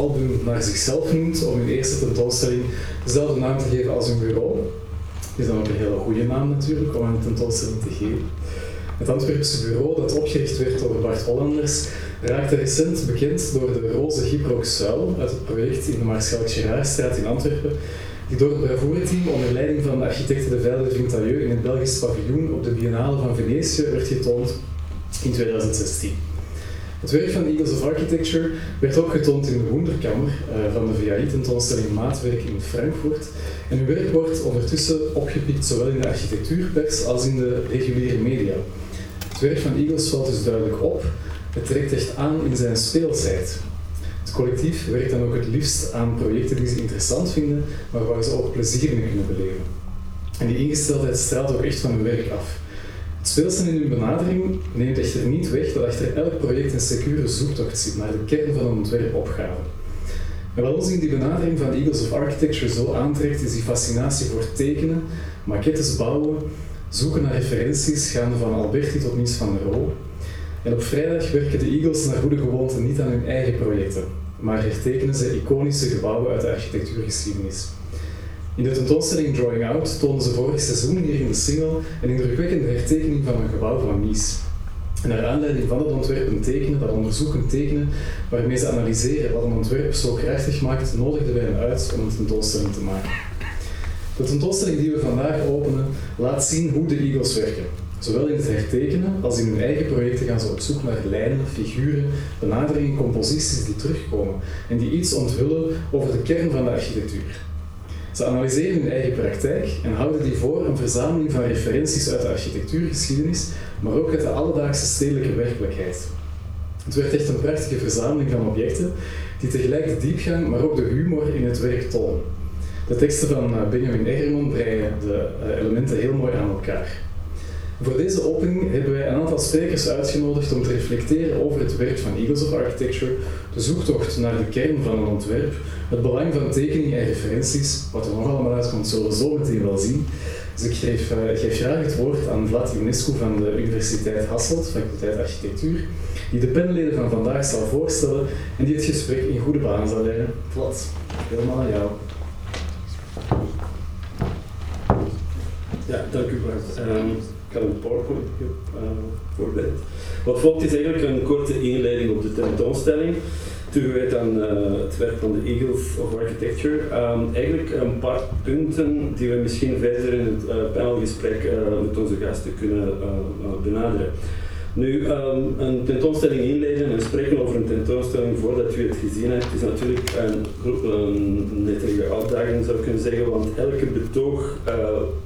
album naar zichzelf noemt om hun eerste tentoonstelling dezelfde naam te geven als hun bureau. Is dan ook een hele goede naam natuurlijk om een tentoonstelling te geven. Het Antwerpse bureau, dat opgericht werd door Bart Hollanders, raakte recent bekend door de roze Gyprox-zuil uit het project in de Maarschalk Gerardstraat in Antwerpen, die door het bravoure-team onder leiding van de architecte De Velde Vintalieu in het Belgisch paviljoen op de Biennale van Venetië werd getoond in 2016. Het werk van Eagles of Architecture werd ook getoond in de Wonderkammer uh, van de VAI-tentoonstelling Maatwerk in Frankfurt. En hun werk wordt ondertussen opgepikt zowel in de architectuurpers als in de reguliere media. Het werk van Eagles valt dus duidelijk op. Het trekt echt aan in zijn speelsheid. Het collectief werkt dan ook het liefst aan projecten die ze interessant vinden, maar waar ze ook plezier mee kunnen beleven. En die ingesteldheid straalt ook echt van hun werk af. Speelsen in hun benadering neemt echter niet weg dat achter elk project een secure zoektocht zit naar de kern van een ontwerpopgave. En wat ons in die benadering van Eagles of Architecture zo aantrekt, is die fascinatie voor tekenen, maquettes bouwen, zoeken naar referenties, gaande van Alberti tot Mies van der Roo. En op vrijdag werken de Eagles naar goede gewoonte niet aan hun eigen projecten, maar hertekenen ze iconische gebouwen uit de architectuurgeschiedenis. In de tentoonstelling Drawing Out tonen ze vorig seizoen hier in de single een indrukwekkende hertekening van een gebouw van Mies. En naar aanleiding van het ontwerp tekenen, dat onderzoeken tekenen, waarmee ze analyseren wat een ontwerp zo krachtig maakt, nodigden wij hen uit om een tentoonstelling te maken. De tentoonstelling die we vandaag openen laat zien hoe de Eagles werken. Zowel in het hertekenen als in hun eigen projecten gaan ze op zoek naar lijnen, figuren, benaderingen, composities die terugkomen en die iets onthullen over de kern van de architectuur. Ze analyseren hun eigen praktijk en houden die voor een verzameling van referenties uit de architectuurgeschiedenis, maar ook uit de alledaagse stedelijke werkelijkheid. Het werd echt een prachtige verzameling van objecten die tegelijk de diepgang, maar ook de humor in het werk tonen. De teksten van eh, Benjamin Eggerman breien de eh, elementen heel mooi aan elkaar. Voor deze opening hebben wij een aantal sprekers uitgenodigd om te reflecteren over het werk van Eagles of Architecture, de zoektocht naar de kern van een ontwerp, het belang van tekeningen en referenties, wat er nog allemaal uitkomt, zullen we zo meteen wel zien. Dus ik geef, uh, geef graag het woord aan Vlad Ionescu van de Universiteit Hasselt, faculteit Architectuur, die de panelleden van vandaag zal voorstellen en die het gesprek in goede baan zal leiden. Vlad, helemaal aan jou. Ja, dank u Bart. Um, ik had een PowerPoint uh, voorbereid. Wat volgt is eigenlijk een korte inleiding op de tentoonstelling. Toegewijd aan uh, het werk van de Eagles of Architecture. Um, eigenlijk een paar punten die we misschien verder in het uh, panelgesprek met onze gasten kunnen benaderen. Nu, um, een tentoonstelling inleiden en spreken over een tentoonstelling voordat u het gezien hebt, is natuurlijk een, een nettere uitdaging zou ik kunnen zeggen, want elke betoog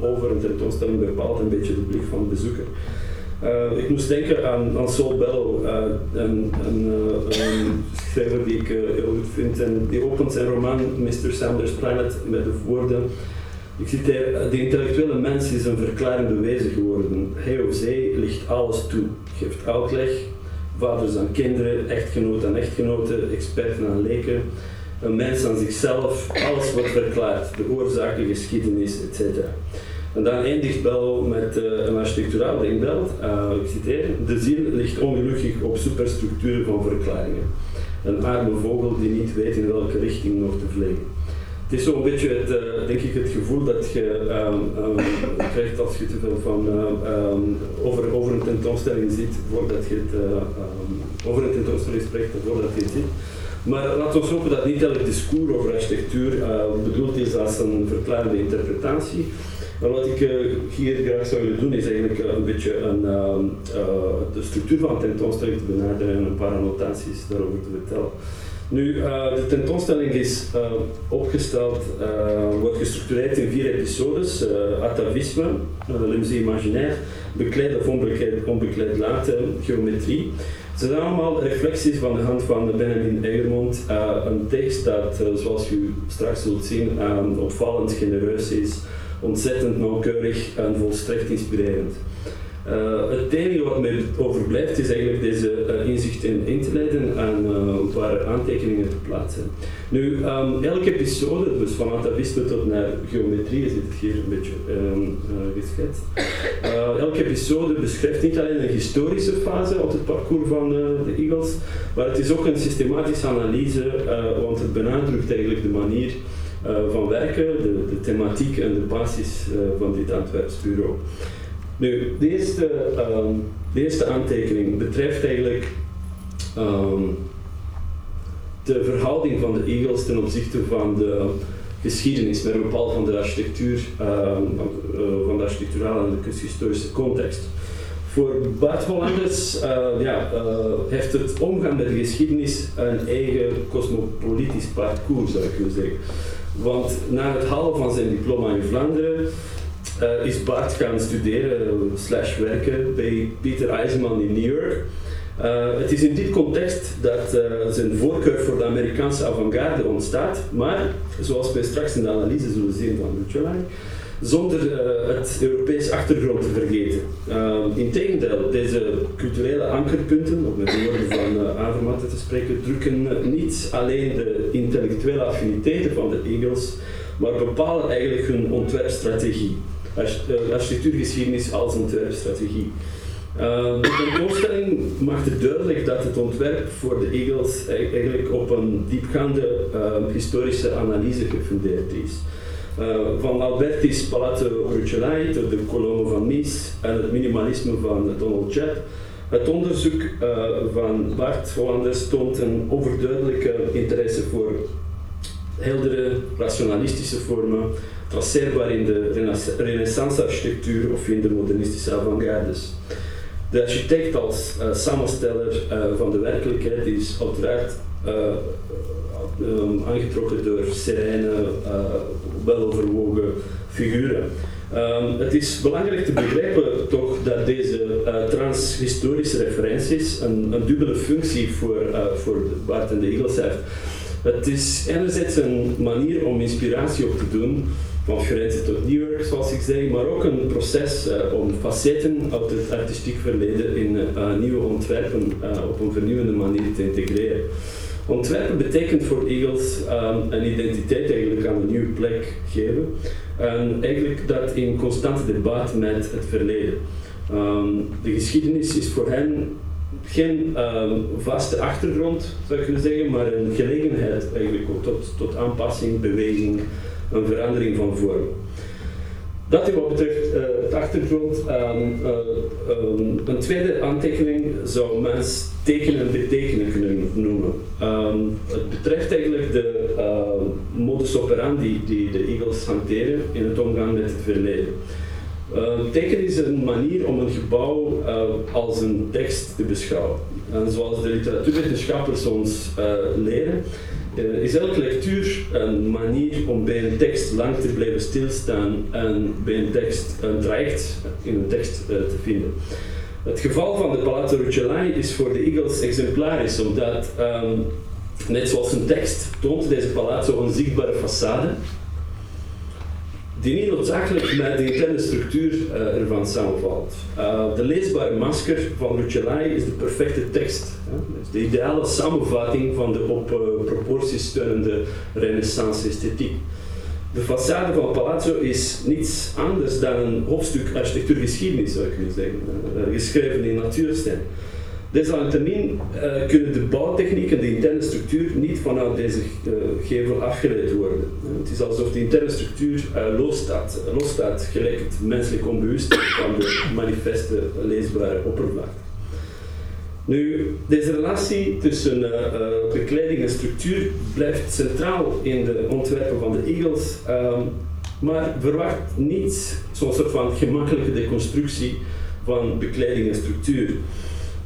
over een tentoonstelling bepaalt een beetje de blik van de bezoeker. Uh, ik moest denken aan, aan Saul Bellow, uh, een, een, een, schrijver die ik heel goed vind, en die opent zijn roman Mr. Sanders Planet met de woorden ik citeer, de intellectuele mens is een verklarende wezen geworden. Hij of zij ligt alles toe, geeft uitleg, vaders aan kinderen, echtgenoten aan echtgenoten, experten aan leken, een mens aan zichzelf, alles wordt verklaard, de oorzaak, de geschiedenis, etc. En dan eindigt Bello met uh, een architecturaal denkbeeld, uh, ik citeer, de ziel ligt ongelukkig op superstructuren van verklaringen. Een arme vogel die niet weet in welke richting nog te vliegen het is zo'n beetje het, uh, denk ik, het gevoel dat je um, um, krijgt als je te veel van, um, over, over een tentoonstelling ziet voordat je het, over een tentoonstelling spreekt voordat je het ziet. Maar laten we hopen dat niet elk discours over architectuur bedoeld is als een verklarende interpretatie. Wat ik hier graag zou willen doen is eigenlijk een beetje een, de structuur van een tentoonstelling te benaderen en een paar annotaties daarover te vertellen. Nu, uh, de tentoonstelling is uh, opgesteld, uh, wordt gestructureerd in vier episodes. atavisme, l'image imaginaire, bekleed of onbekleed, onbekleed laten, geometrie. Ze zijn allemaal reflecties van de hand van Benjamin Egermond. een tekst dat, zoals u straks zult zien, opvallend genereus is, ontzettend nauwkeurig en volstrekt inspirerend. Uh, het enige wat mij overblijft is eigenlijk deze uh, inzichten in te leiden en uh, paar aantekeningen te plaatsen. Nu, um, elke episode, dus van atavisme tot naar geometrie, is het hier een beetje um, geschetst. elke episode beschrijft niet alleen een historische fase op het parcours van de Eagles, maar het is ook een systematische analyse, want het benadrukt eigenlijk de manier van werken, de, de, thematiek en de basis van dit Antwerps bureau. Nu, de eerste, um, de eerste aantekening betreft eigenlijk um, de verhouding van de Eagles ten opzichte van de geschiedenis, met een bepaald van de architectuur, van, uh, van de architecturale en de kunsthistorische context. Voor Bart Hollanders uh, ja, heeft het omgaan met de geschiedenis een eigen cosmopolitisch parcours, zou ik willen zeggen. Want na het halen van zijn diploma in Vlaanderen uh, is Bart gaan studeren slash werken bij Pieter Eisenman in New York. Uh, het is in dit context dat uh, zijn voorkeur voor de Amerikaanse avant-garde ontstaat, maar zoals wij straks in de analyse zullen zien van Luciolai, zonder uh, het Europees achtergrond te vergeten. Integendeel, deze culturele ankerpunten, om met de woorden van uh, te spreken, drukken niet alleen de intellectuele affiniteiten van de Eagles, maar bepalen eigenlijk hun ontwerpstrategie architectuurgeschiedenis als ontwerpstrategie. Uh, de tentoonstelling maakt het duidelijk dat het ontwerp voor de Eagles eigenlijk op een diepgaande uh, historische analyse gefundeerd is. Uh, van Alberti's Palazzo Rucellai tot de kolommen van Mies en het minimalisme van Donald Judd. Het onderzoek van Bart Hollanders toont een overduidelijke interesse voor heldere, rationalistische vormen, traceerbaar in de renaissance-architectuur of in de modernistische avant-gardes. De architect als uh, samensteller van de werkelijkheid is uiteraard uh, aangetrokken door serene, weloverwogen figuren. Um, het is belangrijk te begrijpen toch dat deze transhistorische referenties een, een, dubbele functie voor, voor Bart en de Eagles heeft. Het is enerzijds een manier om inspiratie op te doen van Firenze tot New zoals ik zei, maar ook een proces uh, om facetten uit het artistiek verleden in uh, nieuwe ontwerpen uh, op een vernieuwende manier te integreren. Ontwerpen betekent voor Eagles een identiteit eigenlijk aan een nieuwe plek geven en eigenlijk dat in constante debat met het verleden. Um, de geschiedenis is voor hen geen um, vaste achtergrond, zou ik kunnen zeggen, maar een gelegenheid eigenlijk ook tot, tot aanpassing, beweging, een verandering van vorm. Dat wat betreft uh, het achtergrond. Um, een tweede aantekening zou mens tekenen en betekenen kunnen noemen. Um, het betreft eigenlijk de uh, modus operandi die de Eagles hanteren in het omgaan met het verleden. Uh, teken is een manier om een gebouw als een tekst te beschouwen. En zoals de literatuurwetenschappers ons uh, leren, is elke lectuur een manier om bij een tekst lang te blijven stilstaan en bij een tekst een traject in een tekst te vinden. Het geval van de Palazzo Rucellai is voor de Eagles exemplarisch, omdat um, net zoals een tekst toont deze palazzo een zichtbare façade die niet noodzakelijk met de interne structuur uh, ervan samenvalt. Uh, de leesbare masker van Rucellai is de perfecte tekst. Hè? De ideale samenvatting van de op uh, proporties steunende renaissance-esthetiek. De façade van Palazzo is niets anders dan een hoofdstuk architectuurgeschiedenis, zou ik kunnen zeggen, geschreven in natuurstijl. Desalniettemin uh, kunnen de bouwtechniek en de interne structuur niet vanuit deze gevel afgeleid worden. Het is alsof de interne structuur losstaat, losstaat, gelijk het menselijk onbewuste van de manifeste leesbare oppervlakte. Nu, deze relatie tussen bekleding en structuur blijft centraal in de ontwerpen van de Eagles, ehm, maar verwacht niet zo'n soort van gemakkelijke deconstructie van bekleding en structuur.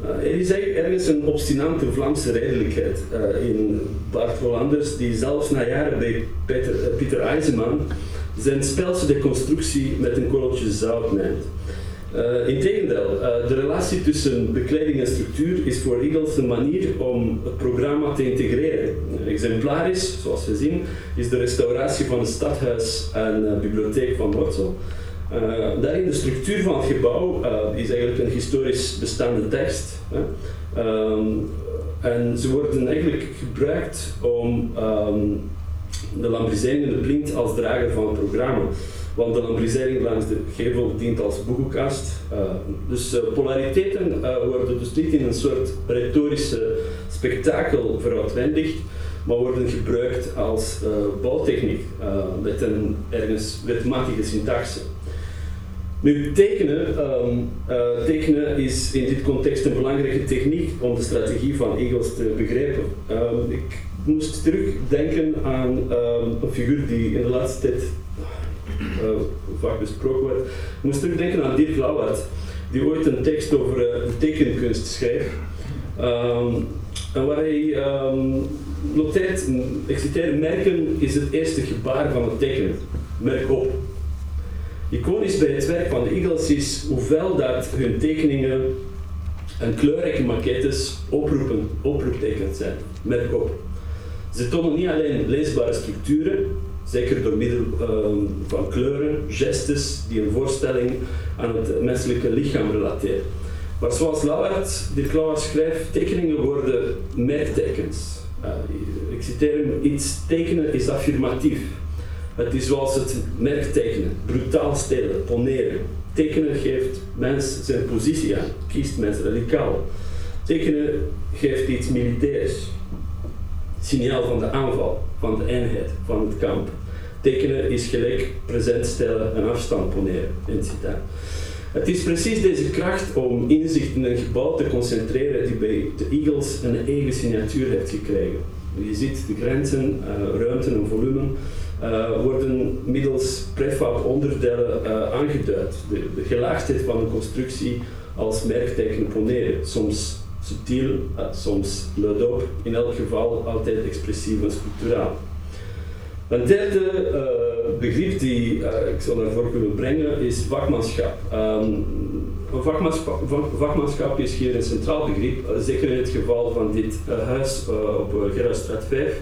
Uh, er is ergens een obstinante Vlaamse redelijkheid uh, in Bart Hollanders, die zelfs na jaren bij Peter, uh, Pieter Eisenman zijn spelse deconstructie met een korreltje zout neemt. Integendeel, de relatie tussen bekleding en structuur is voor Eagles een manier om het programma te integreren. Exemplarisch, zoals we zien, is de restauratie van het stadhuis en bibliotheek van Wortel. Uh, daarin de structuur van het gebouw is eigenlijk een historisch bestaande tekst. Hè. Ehm, en ze worden eigenlijk gebruikt om um, de lambrisering en de plint als drager van het programma. Want de lambrisering langs de gevel dient als boekenkast. Uh, dus uh, polariteiten uh, worden dus niet in een soort retorische spektakel veroutwendigd, maar worden gebruikt als bouwtechniek met een ergens wetmatige syntaxe. Nu, tekenen, um, tekenen is in dit context een belangrijke techniek om de strategie van Eagles te begrijpen. Um, ik moest terugdenken aan um, een figuur die in de laatste tijd vaak besproken wordt. Ik moest terugdenken aan Dirk Lauwert, die ooit een tekst over de tekenkunst schreef. en waar hij noteert, ik citeer, merken is het eerste gebaar van het tekenen. Merk op. Iconisch bij het werk van de Eagles is hoeveel dat hun tekeningen en kleurrijke maquettes oproepen, oproeptekens zijn. Merk op. Ze tonen niet alleen leesbare structuren, zeker door middel ehm, van kleuren, gestes die een voorstelling aan het menselijke lichaam relateren. Maar zoals Lauwert, Dirk Lauwert schrijft, tekeningen worden merktekens. Uh, ik citeer hem, iets tekenen is affirmatief. Het is zoals het merk tekenen, brutaal stelen, poneren. Tekenen geeft mens zijn positie aan, kiest mens radicaal. Tekenen geeft iets militairs. Signaal van de aanval, van de eenheid, van het kamp. Tekenen is gelijk present stellen en afstand poneren. Het is precies deze kracht om inzicht in een gebouw te concentreren die bij de Eagles een eigen signatuur heeft gekregen. Je ziet de grenzen, uh, ruimte en volume uh, worden middels prefab onderdelen uh, aangeduid. De, de, gelaagdheid van een constructie als merkteken poneren. Soms subtiel, uh, soms luidop, in elk geval altijd expressief en sculpturaal. Een derde begrip die ik zou naar voren willen brengen is vakmanschap. Um, vakmanschap, vakmanschap is hier een centraal begrip, zeker in het geval van dit huis op Gerardstraat 5.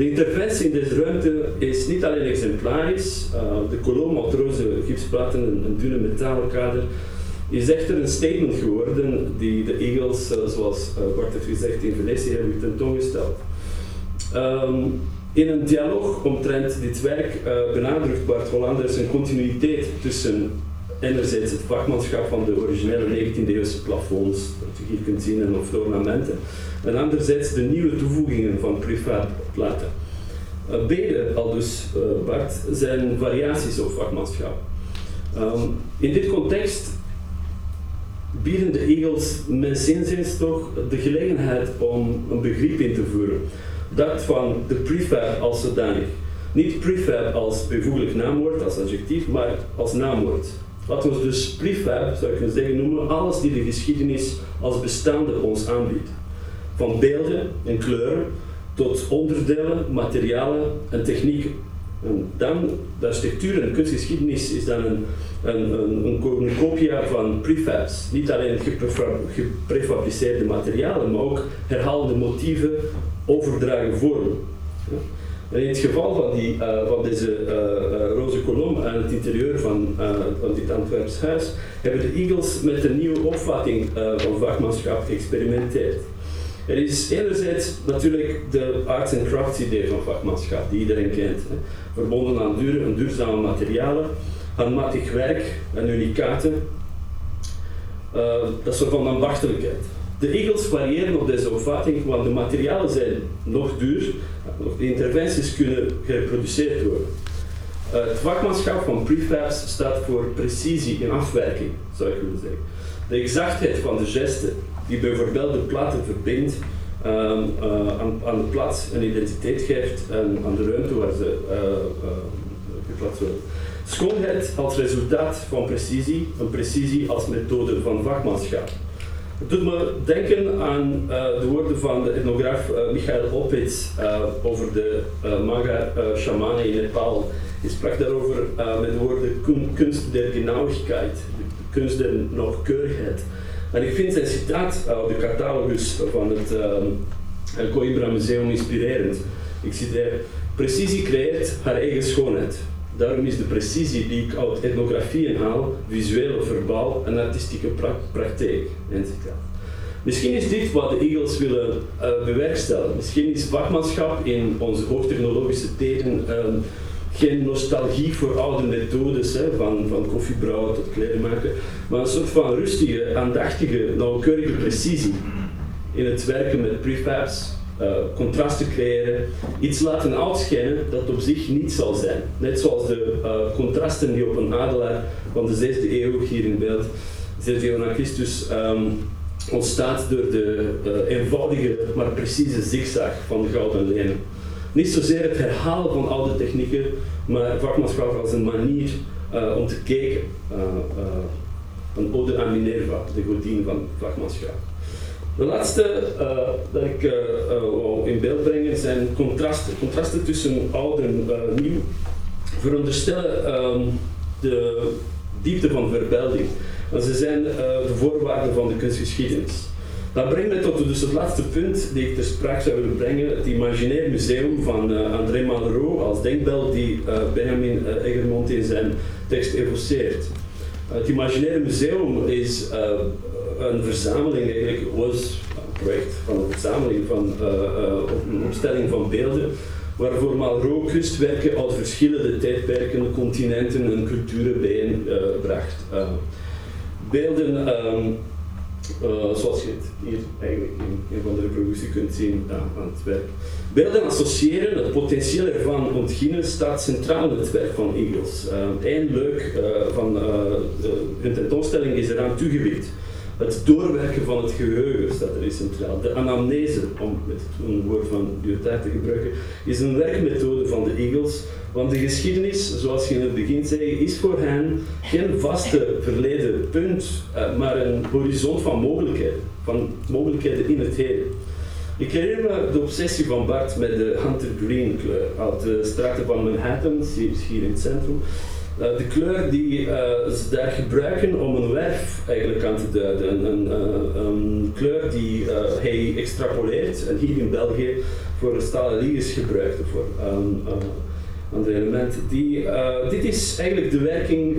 De interventie in deze ruimte is niet alleen exemplarisch. Uh, de kolom uit roze gipsplaten en een dunne metalen kader is echter een statement geworden die de Eagles, uh, zoals uh, Bart heeft gezegd, in Venetië hebben tentoongesteld. Um, in een dialoog omtrent dit werk benadrukt Bart Hollanders een continuïteit tussen enerzijds het vakmanschap van de originele 19e-eeuwse plafonds, dat je hier kunt zien, en of de ornamenten, en anderzijds de nieuwe toevoegingen van platen. Uh, beide, al dus Bart, zijn variaties op vakmanschap. Um, in dit context bieden de Eagles mijn toch de gelegenheid om een begrip in te voeren. Dat van de prefab als zodanig. Niet prefab als bijvoeglijk naamwoord, als adjectief, maar als naamwoord. Laten we dus prefab, zou ik zeggen, noemen alles die de geschiedenis als bestaande ons aanbiedt. Van beelden en kleuren tot onderdelen, materialen en technieken. En dan, de architectuur en kunstgeschiedenis is dan een, een, een, een kopia van prefabs. Niet alleen geprefabriceerde materialen, maar ook herhaalde motieven, overdragen vormen. En in het geval van, die, uh, van deze uh, roze kolom aan het interieur van, van dit Antwerps huis, hebben de Eagles met een nieuwe opvatting van vakmanschap geëxperimenteerd. Er is enerzijds natuurlijk de arts and crafts idee van vakmanschap, die iedereen kent. Verbonden aan duur, en duurzame materialen, handmatig werk en unicaten. dat is van ambachtelijkheid. De Eagles variëren op deze opvatting, want de materialen zijn nog duur, de interventies kunnen gereproduceerd worden. Uh, het vakmanschap van prefabs staat voor precisie in afwerking, zou ik willen zeggen. De exactheid van de gesten die bijvoorbeeld de platen verbindt uh, uh, aan, aan, de plaats een identiteit geeft en aan de ruimte waar ze uh, geplaatst worden. Schoonheid als resultaat van precisie, een precisie als methode van vakmanschap. Het doet me denken aan de woorden van de etnograaf Michael Opitz over de manga shamanen in Nepal. Hij sprak daarover met de woorden kunst der genauigkeit, de kunst der nauwkeurigheid. En ik vind zijn citaat uit de catalogus van het El Coimbra Museum inspirerend. Ik citeer, precisie creëert haar eigen schoonheid. Daarom is de precisie die ik uit etnografieën haal, visuele, verbaal en artistieke pra praktijk. Misschien is dit wat de Eagles willen uh, bewerkstelligen. Misschien is vakmanschap in onze hoogtechnologische tijden uh, geen nostalgie voor oude methodes, hè, van, van koffiebrouwen tot kleden maken, maar een soort van rustige, aandachtige, nauwkeurige precisie in het werken met prefabs, uh, contrasten creëren, iets laten uitschijnen dat op zich niet zal zijn. Net zoals de uh, contrasten die op een adelaar van de 6e eeuw hier in beeld, Sergio na Christus, um, ontstaat door de uh, eenvoudige maar precieze zigzag van gouden lenen. Niet zozeer het herhalen van oude technieken, maar vakmanschap als een manier uh, om te kijken. Uh, een ode aan Minerva, de godin van vakmanschap. De laatste dat ik wou in beeld brengen zijn contrasten. Contrasten tussen oud en nieuw veronderstellen um, de diepte van verbeelding. Ze zijn de voorwaarden van de kunstgeschiedenis. Dat brengt mij tot dus het laatste punt die ik ter sprake zou willen brengen, het imaginair museum van uh, André Malraux als denkbeeld die uh, Benjamin uh, Egermont in zijn tekst evoceert. Het imaginaire museum is een verzameling, eigenlijk was een project van een verzameling van een opstelling van beelden, waarvoor Malraux kunstwerken uit verschillende tijdperken, continenten en culturen bijeenbracht. beelden um, uh, zoals je het hier in een van de reproductie kunt zien aan het werk. Beelden associëren, het potentieel ervan ontginnen, staat centraal in het werk van Eagles. Eén uh, leuk van hun tentoonstelling is eraan toegewijd. Het doorwerken van het geheugen staat er centraal. De anamnese, om met een woord van tijd te gebruiken, is een werkmethode van de Eagles want de geschiedenis, zoals je in het begin zei, is voor hen geen vaste verleden punt, uh, maar een horizon van mogelijkheden, van mogelijkheden in het heden. Ik herinner me de obsessie van Bart met de Hunter Green kleur uit de straten van Manhattan, hier in het centrum. Uh, de kleur die uh, ze daar gebruiken om een werf eigenlijk aan te duiden. Een, een, een kleur die hij extrapoleert en hier in België voor stalen liggers gebruikte voor andere element. Die, dit is eigenlijk de werking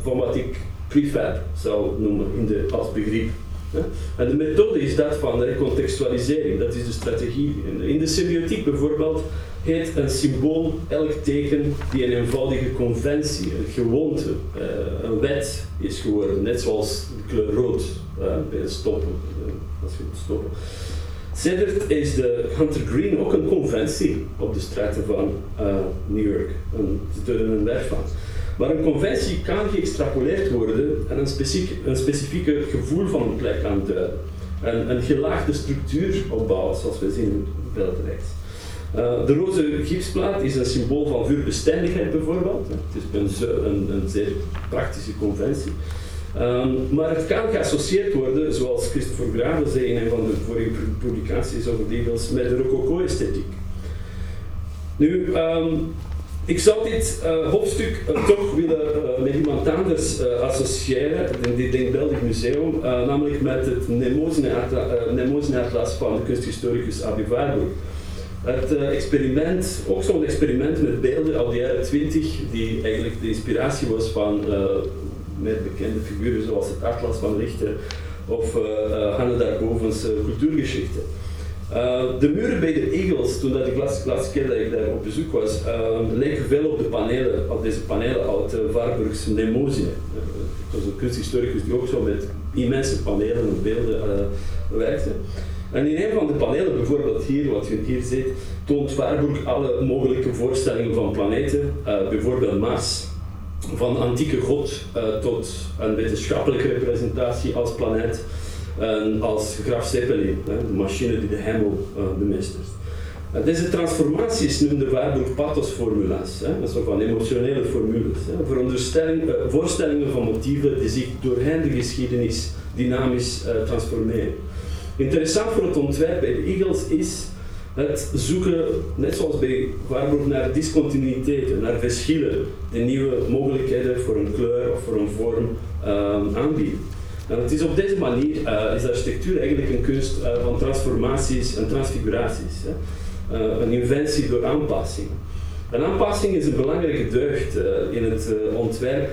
van wat ik prefab zou noemen in de, als begrip. En de methode is dat van recontextualisering, dat is de strategie. In de semiotiek bijvoorbeeld heet een symbool elk teken die een eenvoudige conventie, een gewoonte, uh, een wet is geworden, net zoals de kleur rood bij het stoppen, als je moet stoppen. Is de Hunter Green ook een conventie op de straten van New York. Een, een werk van. Maar een conventie kan geëxtrapoleerd worden en een, specifiek, een specifieke gevoel van een plek aan duiden. En een gelaagde structuur opbouwen, zoals we zien in beeld rechts. Uh, de roze gipsplaat is een symbool van vuurbestendigheid bijvoorbeeld. Het is een, een, een zeer praktische conventie. Um, maar het kan geassocieerd worden, zoals Christopher Graven zei in een van de vorige publicaties over Eagles, met de rococo-esthetiek. Nu, um, ik zou dit uh, hoofdstuk uh, toch willen met iemand anders associëren, in dit Denkbeeldig Museum, namelijk met het Nemozine-atlas van de kunsthistoricus Abi Het experiment, ook zo'n experiment met beelden uit de jaren 20, die eigenlijk de inspiratie was van met bekende figuren zoals het Atlas van Richter of uh, Hanne Darbovens uh, cultuurgeschichte. de muren bij de Eagles, toen dat de laatste keer dat ik daar op bezoek was, leken veel op de panelen, op deze panelen uit uh, Warburgs Nemozine. Het was een kunsthistoricus die ook zo met immense panelen en beelden werkte. En in een van de panelen, bijvoorbeeld hier, wat je hier ziet, toont Warburg alle mogelijke voorstellingen van planeten, bijvoorbeeld Mars van antieke god uh, tot een wetenschappelijke representatie als planeet en als Graf Zeppelin, de machine die de hemel uh, bemeestert. Deze transformaties noemde Warburg pathosformula's, een soort van emotionele formules, hè, voorstellingen van motieven die zich doorheen de geschiedenis dynamisch transformeren. Interessant voor het ontwerp bij de Eagles is het zoeken, net zoals bij Warburg, naar discontinuïteiten, naar verschillen, die nieuwe mogelijkheden voor een kleur of voor een vorm uh, aanbieden. En het is op deze manier, uh, is architectuur eigenlijk een kunst uh, van transformaties en transfiguraties. Hè? Uh, een inventie door aanpassing. Een aanpassing is een belangrijke deugd in het ontwerp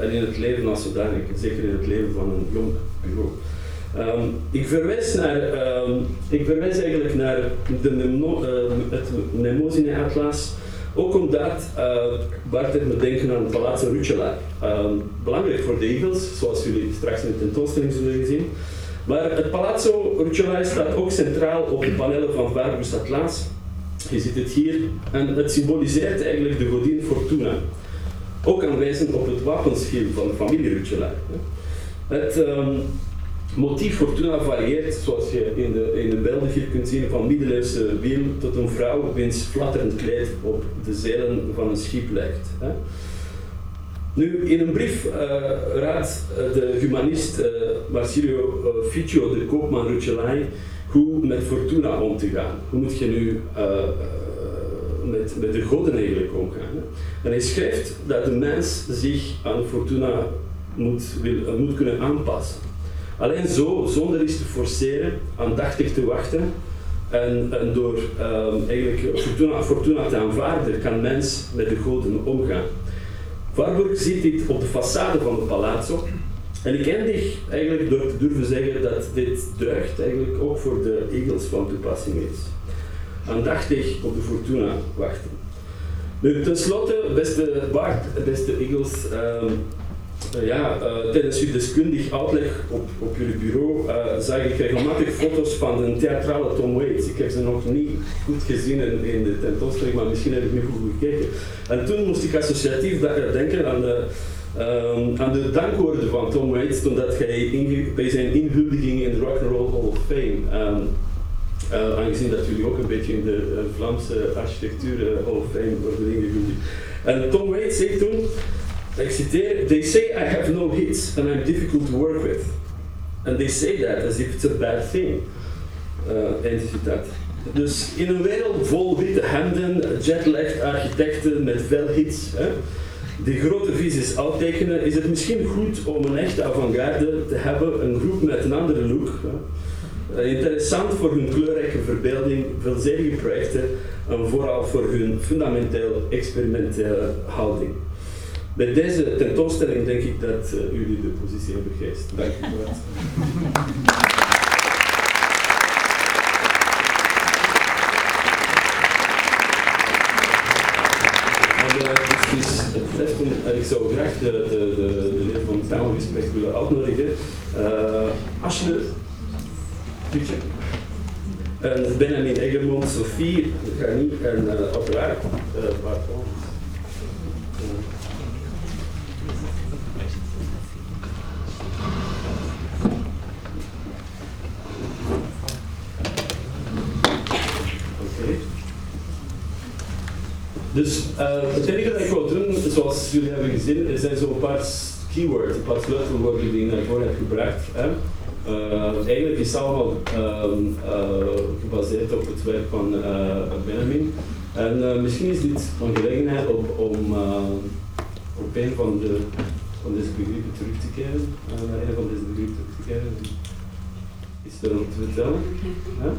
en in het leven als zodanig, zeker in het leven van een jong bureau. Um, ik, verwijs naar, um, ik verwijs eigenlijk naar de uh, het Mnemosine-atlas, ook omdat uh, Bart heeft me denken aan Palazzo Rucellai. Belangrijk voor de Eagles, zoals jullie straks in de tentoonstelling zullen zien. Maar het Palazzo Rucellai staat ook centraal op de panelen van Barbus Atlas. Je ziet het hier en het symboliseert eigenlijk de godin Fortuna. Ook aanwijzend op het wapenschild van de familie Rucellai. Het, motief Fortuna varieert, zoals je in de, in de beelden hier kunt zien, van middeleeuwse wiel tot een vrouw wiens flatterend kleed op de zeilen van een schip lijkt. Hè. Nu, in een brief uh, raadt uh, de humanist uh, Marsilio Ficcio, de koopman Rucellai, hoe met Fortuna om te gaan. Hoe moet je nu met, met de goden eigenlijk omgaan? Hè? En hij schrijft dat de mens zich aan Fortuna moet, wil, moet kunnen aanpassen. Alleen zo, zonder iets te forceren, aandachtig te wachten en, door um, eigenlijk fortuna, fortuna te aanvaarden, kan mens met de goden omgaan. Warburg ziet dit op de façade van het palazzo. En ik eindig eigenlijk door te durven zeggen dat dit deugd eigenlijk ook voor de egels van toepassing is. Aandachtig op de fortuna wachten. Nu, tenslotte, beste Bart, beste um, uh, ja, uh, tijdens uw deskundig uitleg op, op jullie bureau uh, zag ik regelmatig foto's van een theatrale Tom Waits. Ik heb ze nog niet goed gezien in, in de tentoonstelling, maar misschien heb ik nu goed gekeken. En toen moest ik associatief denken aan de, um, aan de dankwoorden van Tom Waits toen hij bij zijn inhuldiging in de Rock and Roll Hall of Fame uh, aangezien dat jullie ook een beetje in de Vlaamse architectuur Hall of Fame worden ingehuldigd. En Tom Waits zei toen, ik citeer, they say I have no hits and I'm difficult to work with. And they say that as if it's a bad thing. Uh. Dus in een wereld vol witte hemden, jetlagged architecten met veel hits, hè, die grote visies uittekenen, is het misschien goed om een echte avant-garde te hebben, een groep met een andere look. Hè. Interessant voor hun kleurrijke verbeelding, veelzijdige projecten en vooral voor hun fundamenteel experimentele houding. Met deze tentoonstelling denk ik dat uh, jullie de positie hebben geest. Dank u wel. ik zou graag de, de, de, de leden van het panelgesprek willen uitnodigen. Uh, Asje, Pietje, en Benjamin Egermond, Sophie, Gani en uh, uiteraard uh, Bart Dus uh, het enige dat ik wil doen, zoals jullie hebben gezien, zijn zo'n paar keywords, een paar sleutelwoorden die ik naar voren heb gebracht. Hè. Uh, eigenlijk is het allemaal uh, gebaseerd op het werk van Benjamin. En misschien is dit een gelegenheid om, om op een van, de, van deze begrippen terug te keren, een van deze begrippen terug te keren. Is er nog te vertellen? Ja?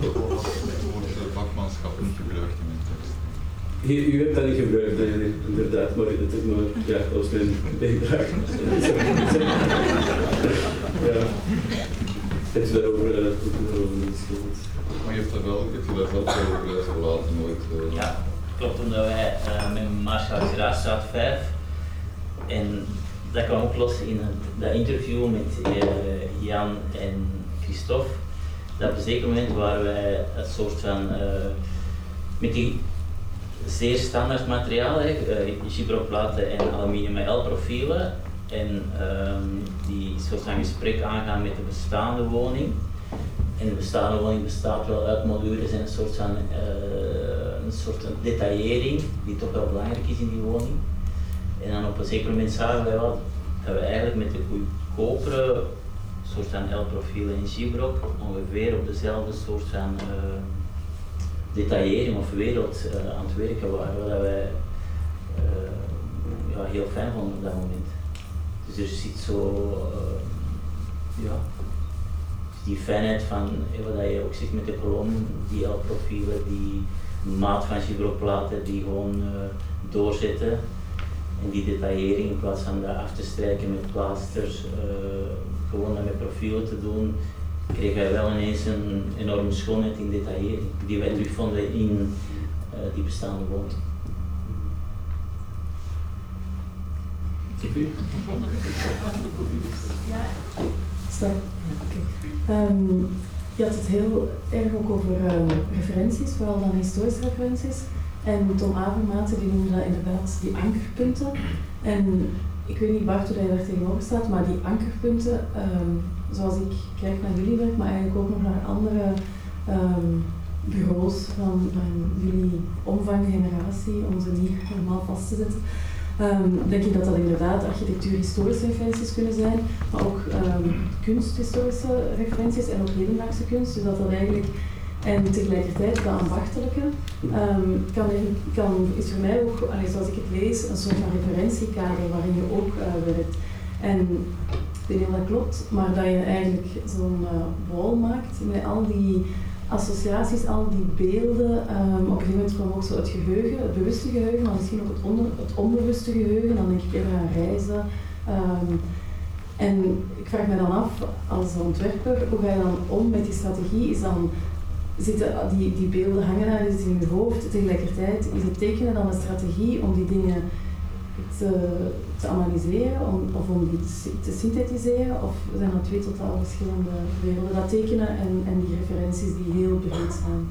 Het vakmanschap niet gebruikt in mijn tekst. U, u hebt dat niet gebruikt, nee, inderdaad, maar dat, is maar, ja, dat was mijn bijdrage. ja. Heb je daarover, uh, geschreven? Maar je hebt er wel, je hebt er wel over gelaten nooit. Uh. Ja, klopt, omdat wij uh, met Marcia Graafstraat 5 en dat kwam ook los in het, dat interview met uh, Jan en Christophe dat op een zeker moment waren wij een soort van, uh, met die zeer standaard materialen, uh, platen en aluminium L profielen, en um, die soort van gesprek aangaan met de bestaande woning. En de bestaande woning bestaat wel uit modules en een soort van uh, een soort van detaillering die toch wel belangrijk is in die woning. En dan op een zeker moment zagen wij wel dat we eigenlijk met de goedkopere soort van L-profiel en G-brok ongeveer op dezelfde soort van uh, detaillering of wereld uh, aan het werken waren, wat wij uh, ja, heel fijn vonden op dat moment. Dus er zit zo, ja, die fijnheid van eh, wat je ook ziet met de kolom, die L-profielen, die maat van gibroplaten die gewoon doorzetten. En die detaillering in plaats van dat af te strijken met plaasters, gewoon met profielen te doen, kreeg hij wel ineens een enorme schoonheid in detaillering, die wij terugvonden in die bestaande woning. Ja, stop. Um, je had het heel erg ook over um, referenties, vooral dan historische referenties. En Tom Avermaat die noemde dat inderdaad die ankerpunten. En ik weet niet Bart hoe jij daar tegenover staat, maar die ankerpunten, um, zoals ik kijk naar jullie werk, maar eigenlijk ook nog naar andere bureaus van, jullie omvanggeneratie, om ze niet helemaal vast te zetten. Um, denk ik dat dat inderdaad architectuur-historische referenties kunnen zijn, maar ook kunsthistorische referenties en ook hedendaagse kunst. Dus dat dat eigenlijk, en tegelijkertijd dat ambachtelijke, um, kan, kan, is voor mij ook, zoals ik het lees, een soort van referentiekader waarin je ook uh, werkt. En ik weet niet of dat klopt, maar dat je eigenlijk zo'n uh, wall maakt met al die associaties, al die beelden. Um, op een gegeven moment kwam ook zo het geheugen, het bewuste geheugen, maar misschien ook het, onder, het onbewuste geheugen. Dan denk ik even aan reizen. Um, en ik vraag me dan af, als ontwerper, hoe ga je dan om met die strategie? Is dan, zitten die, die beelden hangen daar dus in je hoofd, tegelijkertijd is het tekenen dan een strategie om die dingen te, te analyseren om, of om die te, synthetiseren? Of zijn dat twee totaal verschillende werelden? Dat tekenen en, en die referenties die heel breed zijn.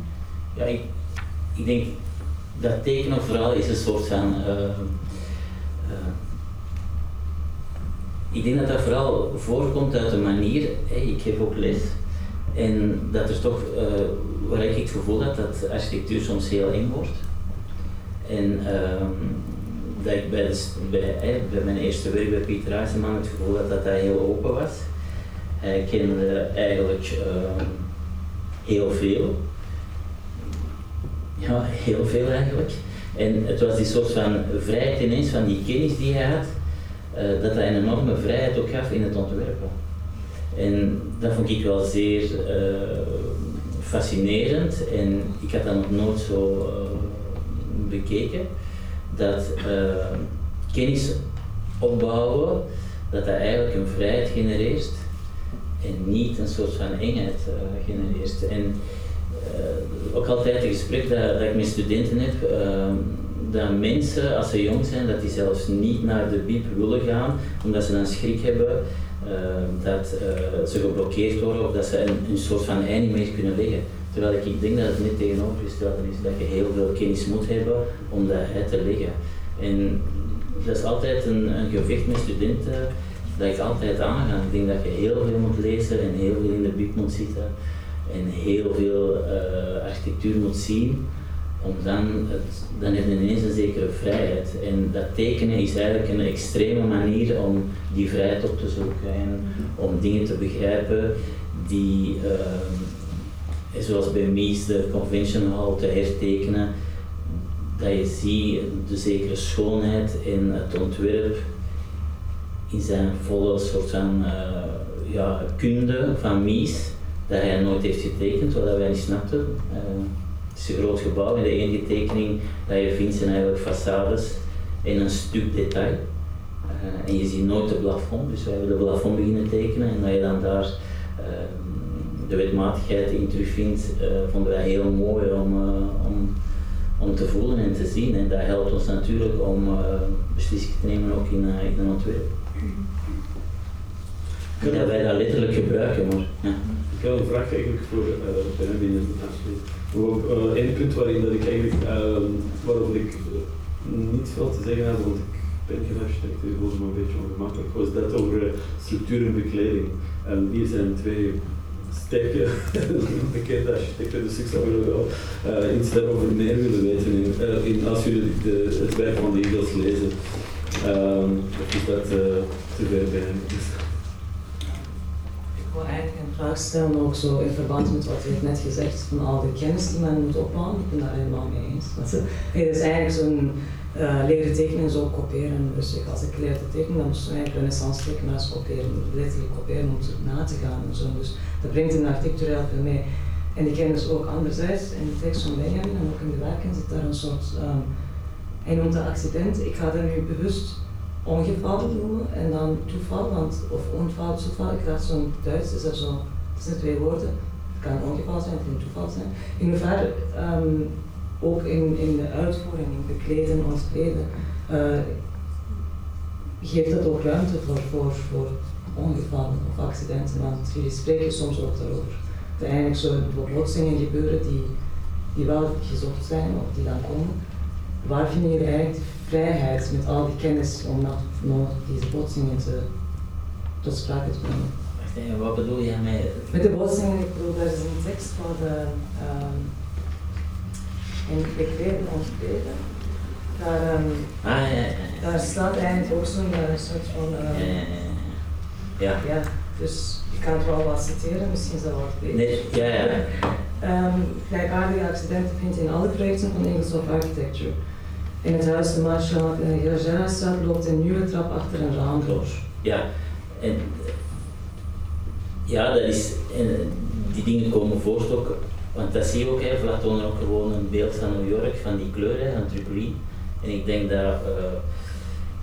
Ja, ik, ik denk dat tekenen vooral is een soort van. Uh, uh, ik denk dat dat vooral voorkomt uit de manier, ik geef ook les, en dat er toch, uh, waar ik het gevoel heb dat architectuur soms heel eng wordt. En ehm, dat ik bij, bij, mijn eerste werk bij Pieter Huizeman het gevoel had dat hij heel open was. Hij kende eigenlijk uh, heel veel. Ja, heel veel eigenlijk. En het was die soort van vrijheid ineens van die kennis die hij had, uh, dat hij een enorme vrijheid ook gaf in het ontwerpen. En dat vond ik wel zeer uh, fascinerend en ik had dat nog nooit zo bekeken dat uh, kennis opbouwen, dat dat eigenlijk een vrijheid genereert en niet een soort van engheid uh, genereert. En ook altijd een gesprek dat, dat ik met studenten heb, ehm, dat mensen als ze jong zijn, dat die zelfs niet naar de biep willen gaan, omdat ze dan schrik hebben dat eh, ze geblokkeerd worden of dat ze een, soort van ei niet meer kunnen leggen. Terwijl ik, denk dat het net tegenovergestelde is, dat je heel veel kennis moet hebben om dat uit te leggen. En dat is altijd een, een gevecht met studenten dat ik altijd aanga. Ik denk dat je heel veel moet lezen en heel veel in de bib moet zitten en heel veel uh, architectuur moet zien. Dan, het, dan heb je ineens een zekere vrijheid. En dat tekenen is eigenlijk een extreme manier om die vrijheid op te zoeken en om dingen te begrijpen die uh, zoals bij Mies de convention hall te hertekenen, dat je ziet de zekere schoonheid in het ontwerp, in zijn volle soort van uh, ja, kunde van Mies, dat hij nooit heeft getekend, wat wij niet snapten. Het is een groot gebouw en de enige tekening dat je vindt zijn eigenlijk façades en een stuk detail. Uh, en je ziet nooit het plafond, dus wij hebben de plafond beginnen tekenen en dat je dan daar de wetmatigheid in terugvindt, uh, vonden wij heel mooi om, uh, om, om te voelen en te zien. En dat helpt ons natuurlijk om beslissingen te nemen ook in, in een ontwerp. Dat wij dat letterlijk gebruiken, maar ja. Ik heb een vraag eigenlijk voor binnen Ook uh, één punt waarin dat ik eigenlijk, uh, waarover ik niet veel te zeggen had, want ik ben geen architect, ik voelde me een beetje ongemakkelijk, was dat over structuur en bekleding. En hier zijn twee sterke bekende architecten, dus ik zou wel uh, iets daarover meer willen weten in, uh, als jullie het werk van de Eagles lezen. Um, is dat uh, te ver bij hem? Ik wil eigenlijk vraag stellen, ook zo in verband met wat je net gezegd, van al de kennis die men moet opbouwen, ik ben daar helemaal mee eens. Is, het is eigenlijk zo'n uh, leren tekenen zo kopiëren. Dus ik, als ik leerde tekenen, dan moest ik eigenlijk renaissance tekenaars kopiëren, letterlijk kopiëren om na te gaan en zo. Dus dat brengt in architectureel veel mee. En die kennis ook anderzijds, in de tekst van Benjamin en ook in de werken zit daar een soort, um, hij noemt accident, ik ga dat nu bewust ongeval noemen en dan toeval, want, of ongeval, toeval, ik ga zo'n Duits, is er zo, het zijn twee woorden, het kan een ongeval zijn, het kan toeval zijn. In hoeverre um, ook in, in de uitvoering, in bekleden, ontkleden, uh, geeft dat ook ruimte voor, voor, voor ongevallen of accidenten, want jullie spreken soms ook daarover. Dat eigenlijk zo botsingen gebeuren die, die wel gezocht zijn of die dan komen. Waar vinden jullie eigenlijk vrijheid met al die kennis om nog, deze botsingen te, tot sprake te brengen. Wacht wat bedoel je met... Met de botsingen, ik bedoel, daar is een tekst van de... Um, in Bekleden ons Beden. Daar, um, ah, ja, ja, ja. daar staat eigenlijk ook zo'n soort van... Um, ja, ja, ja. dus ik kan het wel wat citeren, misschien is dat wat beter. Nee, ja, ja. Um, gelijkaardige accidenten vind je in alle projecten van English of Architecture. In het huis de Marshall in de Gergenastraat loopt een nieuwe trap achter een door. Ja, en ja, dat is, en die dingen komen voort ook, want dat zie je ook, hè, ook gewoon een beeld van New York, van die kleuren, van Tripoli. En ik denk dat, uh,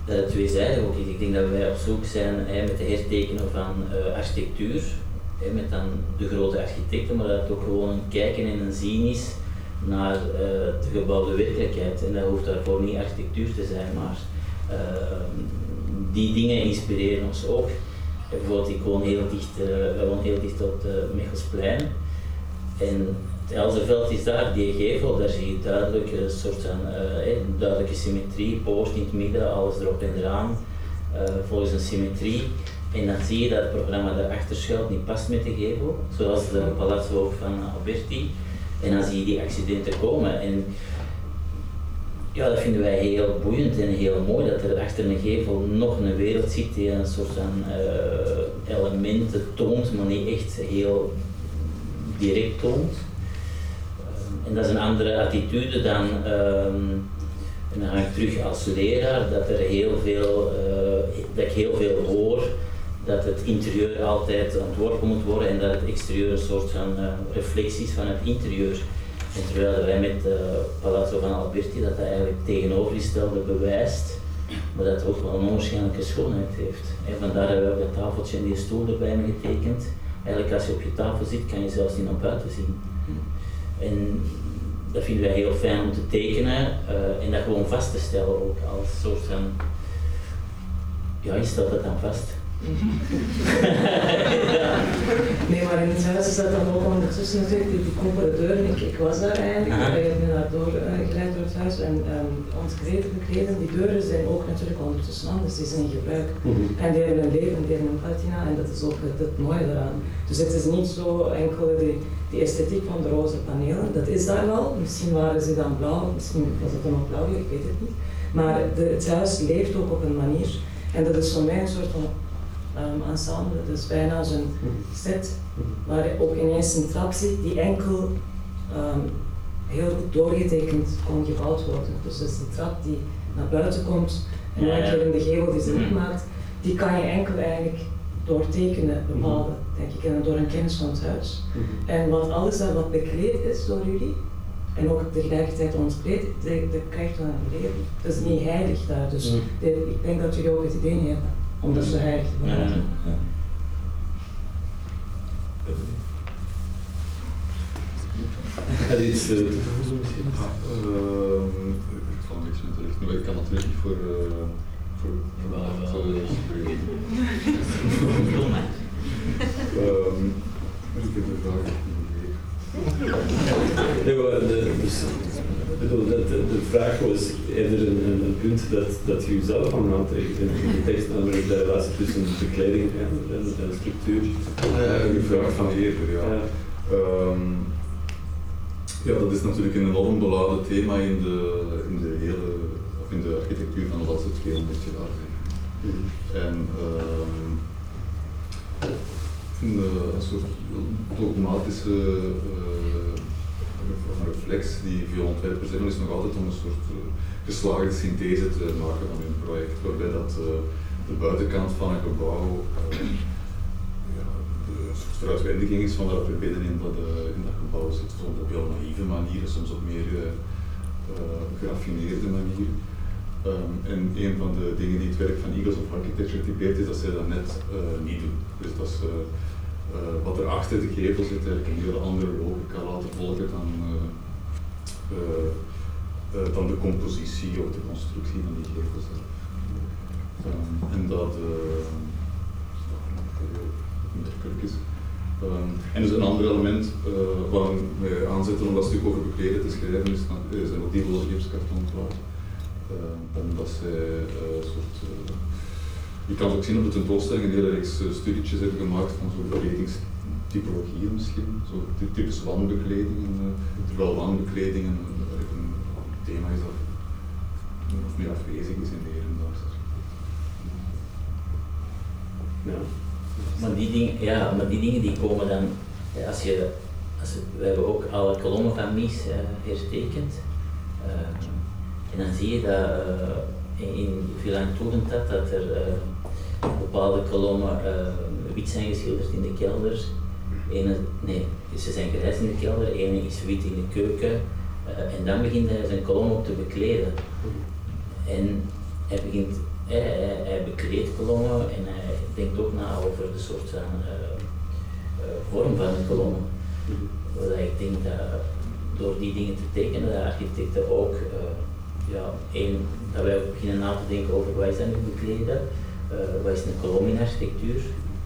dat het tweezijdig ook is. Ik denk dat wij op zoek zijn hè, met de hertekenen van uh, architectuur, hè, met dan de grote architecten, maar dat het ook gewoon een kijken en een zien is naar uh, de gebouwde werkelijkheid. En dat hoeft daarvoor niet architectuur te zijn, maar uh, die dingen inspireren ons ook. bijvoorbeeld, ik woon heel dicht, uh, wij wonen heel dicht op de Mechelsplein. En het Elzeveld is daar, die gevel, daar zie je duidelijk een soort van duidelijke symmetrie, poort in het midden, alles erop en eraan, volgens een symmetrie. En dan zie je dat het programma daarachter schuilt niet past met de gevel, zoals de Palazzo van Alberti. En dan zie je die accidenten komen. En ja, dat vinden wij heel boeiend en heel mooi dat er achter een gevel nog een wereld zit die een soort van uh, elementen toont, maar niet echt heel direct toont. Uh, en dat is een andere attitude dan, uh, en dan ga ik terug als leraar, dat er heel veel, eh, dat ik heel veel hoor dat het interieur altijd ontworpen moet worden en dat het exterieur een soort van uh, reflectie is van het interieur. En terwijl wij met uh, Palazzo van Alberti dat dat eigenlijk tegenovergestelde bewijst, maar dat ook wel een onwaarschijnlijke schoonheid heeft. En vandaar hebben we ook dat tafeltje en die stoel erbij me getekend. Eigenlijk als je op je tafel zit, kan je zelfs niet naar buiten zien. En dat vinden wij heel fijn om te tekenen uh, en dat gewoon vast te stellen ook als soort van, ja, je stelt dat dan vast. nee, maar in het huis is dat dan ook ondertussen natuurlijk, die, die koperen deur. Ik, ik was daar eigenlijk, uh -huh. ik ben daar door, uh, geleid door het huis en um, kleden bekleden, die deuren zijn ook natuurlijk ondertussen anders, die zijn in gebruik. -hmm. En die hebben een leven, die hebben een patina en dat is ook het, het mooie daaraan. Dus het is niet zo enkel die, die esthetiek van de roze panelen, dat is daar wel. Misschien waren ze dan blauw, misschien was het dan ook blauw, ik weet het niet. Maar de, het huis leeft ook op een manier en dat is voor mij een soort van um, ensemble, dus bijna zo'n set, waar je ook ineens een trap ziet die enkel um, heel goed doorgetekend kon gebouwd worden. Dus dat is een trap die naar buiten komt en keer in de gevel die ze niet maakt, die kan je enkel eigenlijk door tekenen bepalen, denk ik, en door een kennis van het huis. En wat alles dat wat bekleed is door jullie, en ook tegelijkertijd ontbreekt, dat, krijgt wel een leven. Dat is niet heilig daar, dus de, ik denk dat jullie ook het idee hebben om dat zo heilig te behouden. Ja. Heb je iets uh, misschien? Uh, ik val niks meer terecht. Maar ik kan natuurlijk niet voor. Uh, voor wel, wel. um, ik heb de de, bedoel, de, de, de vraag was eerder een, een, punt dat, dat je zelf aan aantrekt in de tekst, namelijk de relatie tussen bekleding en, en, en structuur. Ja, een vraag van eerder, ja. ja. Um, ja, dat is natuurlijk een enorm beladen thema in de, in de hele, of in de architectuur van de laatste 200 jaar. En um, een, een soort dogmatische reflex die veel ontwerpers is nog altijd om een soort geslaagde synthese te maken van hun project, waarbij dat de buitenkant van een gebouw een soort vooruitwendiging is van wat er binnenin dat, in dat gebouw zit, soms op heel naïeve manieren, soms op meer geraffineerde manieren. Um, en een van de dingen die het werk van Eagles of Architecture typeert is dat zij dat net uh, niet doen. Dus dat uh, wat er achter de gevel zit eigenlijk een hele andere logica laten volgen dan, uh, dan de compositie of de constructie van die gevels. Um, en dat indrukelijk is. Um, en dus een ander element waar we aanzetten om dat stuk over bekleden te schrijven is, zijn die losse gipskartonplaat. Uh, omdat zij uh, soort, uh, je kan het ook zien op de tentoonstelling, een hele reeks studietjes hebben gemaakt van zo'n misschien, zo types wandbekledingen, terwijl wandbekleding een, een, thema is dat nog meer afwezig is in de hedendaagse. Ja. Maar die, dingen, ja, maar die dingen die komen dan, als je, als je, we hebben ook alle kolommen van Mies hertekend. En dan zie je dat uh, in Villan Toegentat dat er uh, bepaalde kolommen uh, wit zijn geschilderd in de kelder. Ene, nee, ze zijn grijs in de kelder, ene is wit in de keuken. en dan begint hij zijn kolom op te bekleden. En hij begint, hij, hij, hij bekleedt kolommen en hij denkt ook na over de soort van vorm van de kolommen. Wat ik denk dat door die dingen te tekenen, de architecten ook ja, één, dat wij ook beginnen na te denken over wat is dat nu bekleden, uh, wat is een kolom in architectuur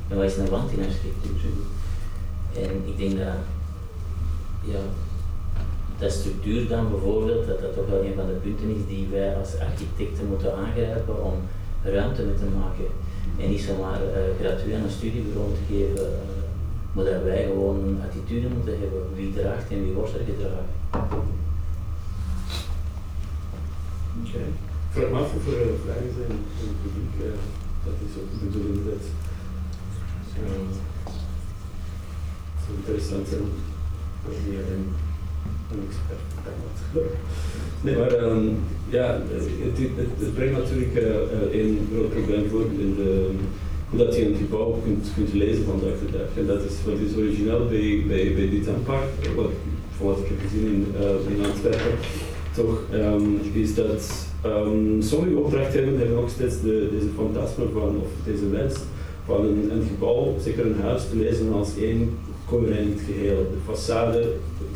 en wat is een wand in architectuur. En ik denk dat, ja, dat structuur dan bijvoorbeeld, dat dat toch wel een van de punten is die wij als architecten moeten aangrijpen om ruimte mee te maken. En niet zomaar uh, gratuit aan een studiebureau te geven, uh, maar dat wij gewoon een attitude moeten hebben, wie draagt en wie wordt er gedragen. Okay. Vraag me af er vragen zijn van het publiek. Dat is ook de bedoeling dat uh, zou interessant zijn voor meer een, een expert Nee, maar um, ja, het, het, het, brengt natuurlijk uh, een groot probleem voor in de, hoe dat je een gebouw kunt, kunt lezen van dag tot dag. En dat is wat is origineel bij, bij, bij dit aanpak, wat, wat ik heb gezien in, uh, in Antwerpen toch, um, is dat um, sommige opdrachtgevers hebben nog steeds de, deze fantasme van, of deze wens van een, gebouw, zeker een huis, te lezen als één coherent geheel. De façade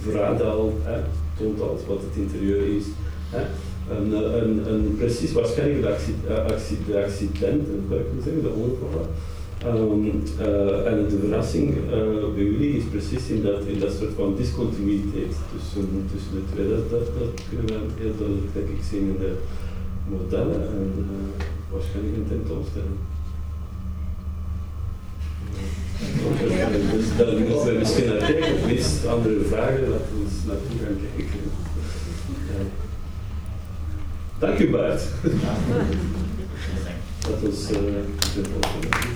verraadt al, hè, toont al wat het interieur is. Hè. Een, een, een, precies, waarschijnlijk de, accident, de zou ik zeggen, de ongevallen Um, uh, en de verrassing uh, bij jullie is precies in dat, in dat soort van discontinuïteit tussen, tussen de twee. Dat, dat, dat kunnen we heel duidelijk denk ik zien in de modellen en uh, waarschijnlijk een tentoonstelling. dus daar moeten we misschien naar kijken, of minst andere vragen, laten we eens naartoe gaan kijken. Dank u Bart. Dat was uh, de volgende.